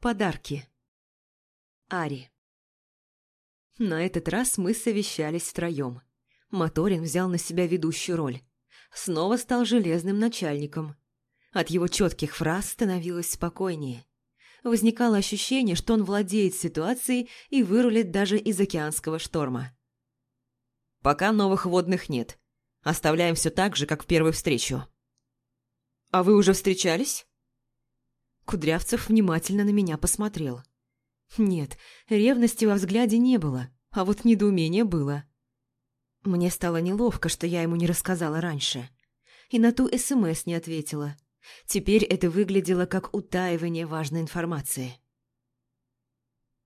Подарки. Ари. На этот раз мы совещались втроем. Моторин взял на себя ведущую роль. Снова стал железным начальником. От его четких фраз становилось спокойнее. Возникало ощущение, что он владеет ситуацией и вырулит даже из океанского шторма. «Пока новых водных нет. Оставляем все так же, как в первую встречу». «А вы уже встречались?» Кудрявцев внимательно на меня посмотрел. Нет, ревности во взгляде не было, а вот недоумение было. Мне стало неловко, что я ему не рассказала раньше. И на ту СМС не ответила. Теперь это выглядело как утаивание важной информации.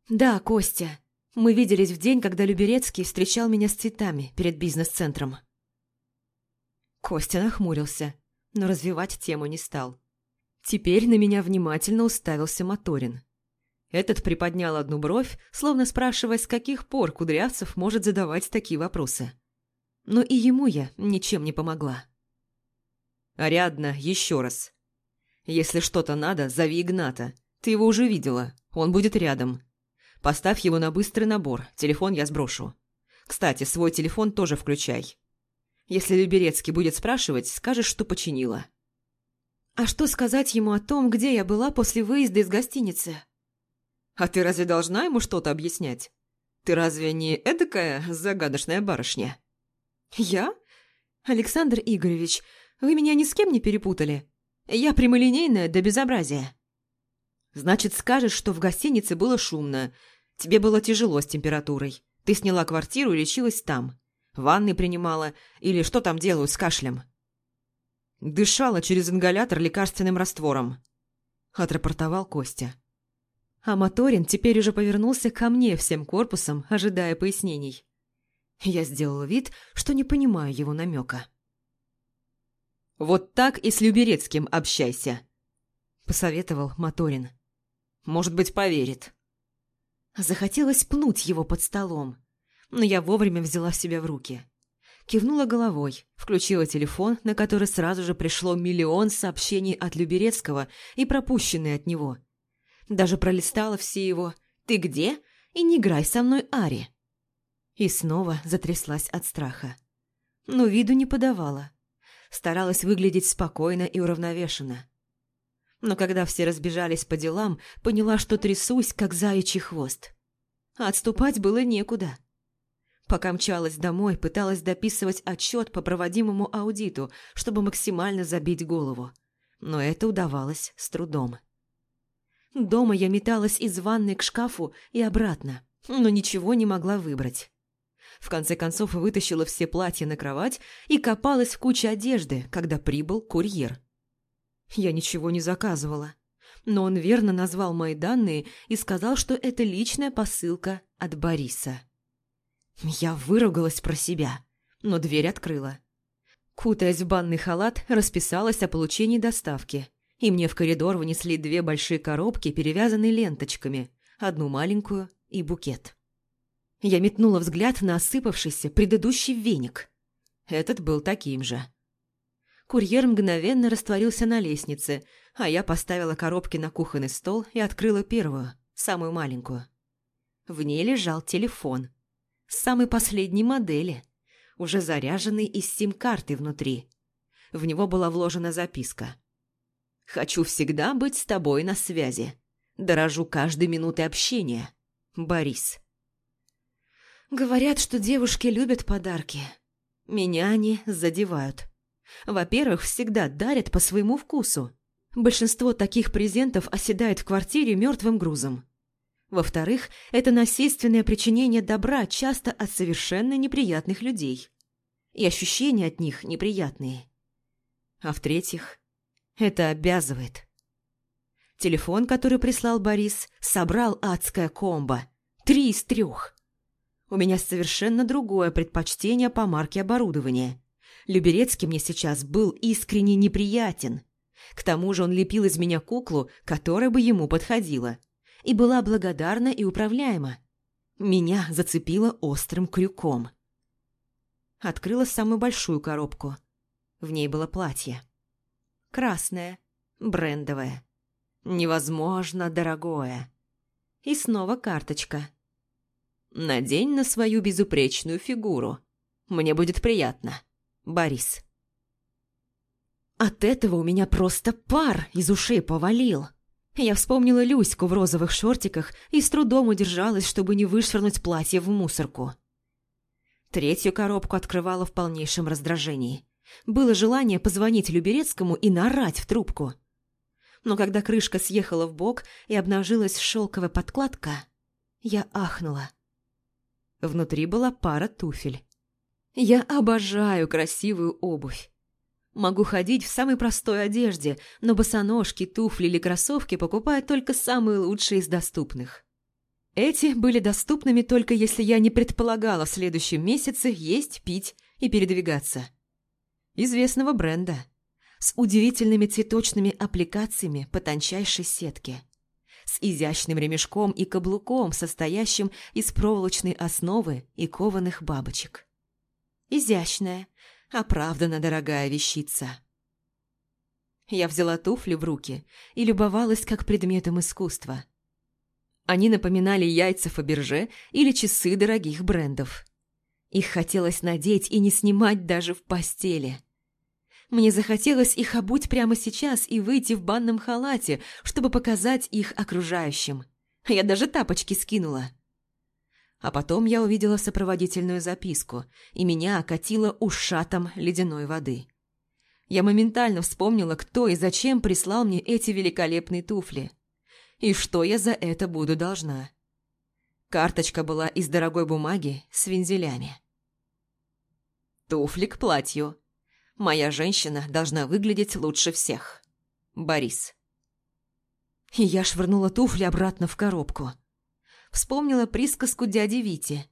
«Да, Костя. Мы виделись в день, когда Люберецкий встречал меня с цветами перед бизнес-центром». Костя нахмурился, но развивать тему не стал. Теперь на меня внимательно уставился Моторин. Этот приподнял одну бровь, словно спрашивая, с каких пор Кудрявцев может задавать такие вопросы. Но и ему я ничем не помогла. «Ариадна, еще раз. Если что-то надо, зови Игната. Ты его уже видела, он будет рядом. Поставь его на быстрый набор, телефон я сброшу. Кстати, свой телефон тоже включай. Если Люберецкий будет спрашивать, скажешь, что починила». «А что сказать ему о том, где я была после выезда из гостиницы?» «А ты разве должна ему что-то объяснять? Ты разве не эдакая загадочная барышня?» «Я? Александр Игоревич, вы меня ни с кем не перепутали? Я прямолинейная до безобразия». «Значит, скажешь, что в гостинице было шумно, тебе было тяжело с температурой, ты сняла квартиру и лечилась там, ванны принимала или что там делают с кашлем?» Дышала через ингалятор лекарственным раствором. Отрапортовал Костя. А Моторин теперь уже повернулся ко мне всем корпусом, ожидая пояснений. Я сделала вид, что не понимаю его намека. «Вот так и с Люберецким общайся», – посоветовал Моторин. «Может быть, поверит». Захотелось пнуть его под столом, но я вовремя взяла себя в руки. Кивнула головой, включила телефон, на который сразу же пришло миллион сообщений от Люберецкого и пропущенные от него. Даже пролистала все его «Ты где?» и «Не играй со мной, Ари». И снова затряслась от страха. Но виду не подавала. Старалась выглядеть спокойно и уравновешенно. Но когда все разбежались по делам, поняла, что трясусь, как заячий хвост. А отступать было некуда. Пока мчалась домой, пыталась дописывать отчет по проводимому аудиту, чтобы максимально забить голову. Но это удавалось с трудом. Дома я металась из ванной к шкафу и обратно, но ничего не могла выбрать. В конце концов вытащила все платья на кровать и копалась в куче одежды, когда прибыл курьер. Я ничего не заказывала, но он верно назвал мои данные и сказал, что это личная посылка от Бориса. Я выругалась про себя, но дверь открыла. Кутаясь в банный халат, расписалась о получении доставки, и мне в коридор внесли две большие коробки, перевязанные ленточками, одну маленькую и букет. Я метнула взгляд на осыпавшийся предыдущий веник. Этот был таким же. Курьер мгновенно растворился на лестнице, а я поставила коробки на кухонный стол и открыла первую, самую маленькую. В ней лежал телефон – самой последней модели, уже заряженный из сим-карты внутри. В него была вложена записка. «Хочу всегда быть с тобой на связи. Дорожу каждой минутой общения. Борис». Говорят, что девушки любят подарки. Меня они задевают. Во-первых, всегда дарят по своему вкусу. Большинство таких презентов оседает в квартире мертвым грузом. Во-вторых, это насильственное причинение добра часто от совершенно неприятных людей. И ощущения от них неприятные. А в-третьих, это обязывает. Телефон, который прислал Борис, собрал адская комбо. Три из трех. У меня совершенно другое предпочтение по марке оборудования. Люберецкий мне сейчас был искренне неприятен. К тому же он лепил из меня куклу, которая бы ему подходила – и была благодарна и управляема. Меня зацепило острым крюком. Открыла самую большую коробку. В ней было платье. Красное, брендовое. Невозможно дорогое. И снова карточка. Надень на свою безупречную фигуру. Мне будет приятно. Борис. От этого у меня просто пар из ушей повалил. Я вспомнила Люську в розовых шортиках и с трудом удержалась, чтобы не вышвырнуть платье в мусорку. Третью коробку открывала в полнейшем раздражении. Было желание позвонить Люберецкому и наорать в трубку. Но когда крышка съехала в бок и обнажилась шелковая подкладка, я ахнула. Внутри была пара туфель. Я обожаю красивую обувь. Могу ходить в самой простой одежде, но босоножки, туфли или кроссовки покупаю только самые лучшие из доступных. Эти были доступными только если я не предполагала в следующем месяце есть, пить и передвигаться. Известного бренда. С удивительными цветочными аппликациями по тончайшей сетке. С изящным ремешком и каблуком, состоящим из проволочной основы и кованых бабочек. Изящная, оправданно дорогая вещица. Я взяла туфли в руки и любовалась как предметом искусства. Они напоминали яйца Фаберже или часы дорогих брендов. Их хотелось надеть и не снимать даже в постели. Мне захотелось их обуть прямо сейчас и выйти в банном халате, чтобы показать их окружающим. Я даже тапочки скинула. А потом я увидела сопроводительную записку, и меня окатило ушатом ледяной воды. Я моментально вспомнила, кто и зачем прислал мне эти великолепные туфли. И что я за это буду должна. Карточка была из дорогой бумаги с вензелями. Туфли к платью. Моя женщина должна выглядеть лучше всех. Борис. И я швырнула туфли обратно в коробку вспомнила присказку дяди Вити.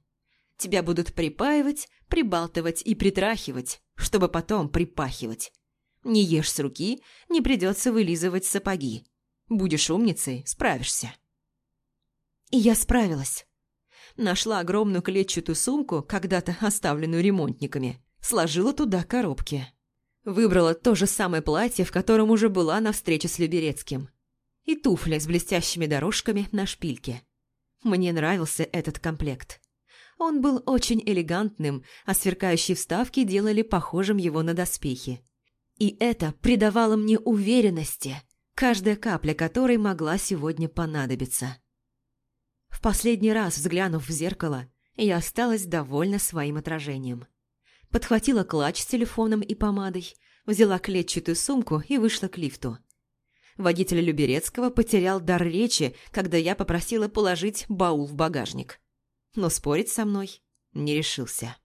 Тебя будут припаивать, прибалтывать и притрахивать, чтобы потом припахивать. Не ешь с руки, не придется вылизывать сапоги. Будешь умницей, справишься. И я справилась. Нашла огромную клетчатую сумку, когда-то оставленную ремонтниками, сложила туда коробки. Выбрала то же самое платье, в котором уже была на встрече с Люберецким. И туфли с блестящими дорожками на шпильке. Мне нравился этот комплект. Он был очень элегантным, а сверкающие вставки делали похожим его на доспехи. И это придавало мне уверенности, каждая капля которой могла сегодня понадобиться. В последний раз, взглянув в зеркало, я осталась довольна своим отражением. Подхватила клатч с телефоном и помадой, взяла клетчатую сумку и вышла к лифту. Водитель Люберецкого потерял дар речи, когда я попросила положить баул в багажник. Но спорить со мной не решился.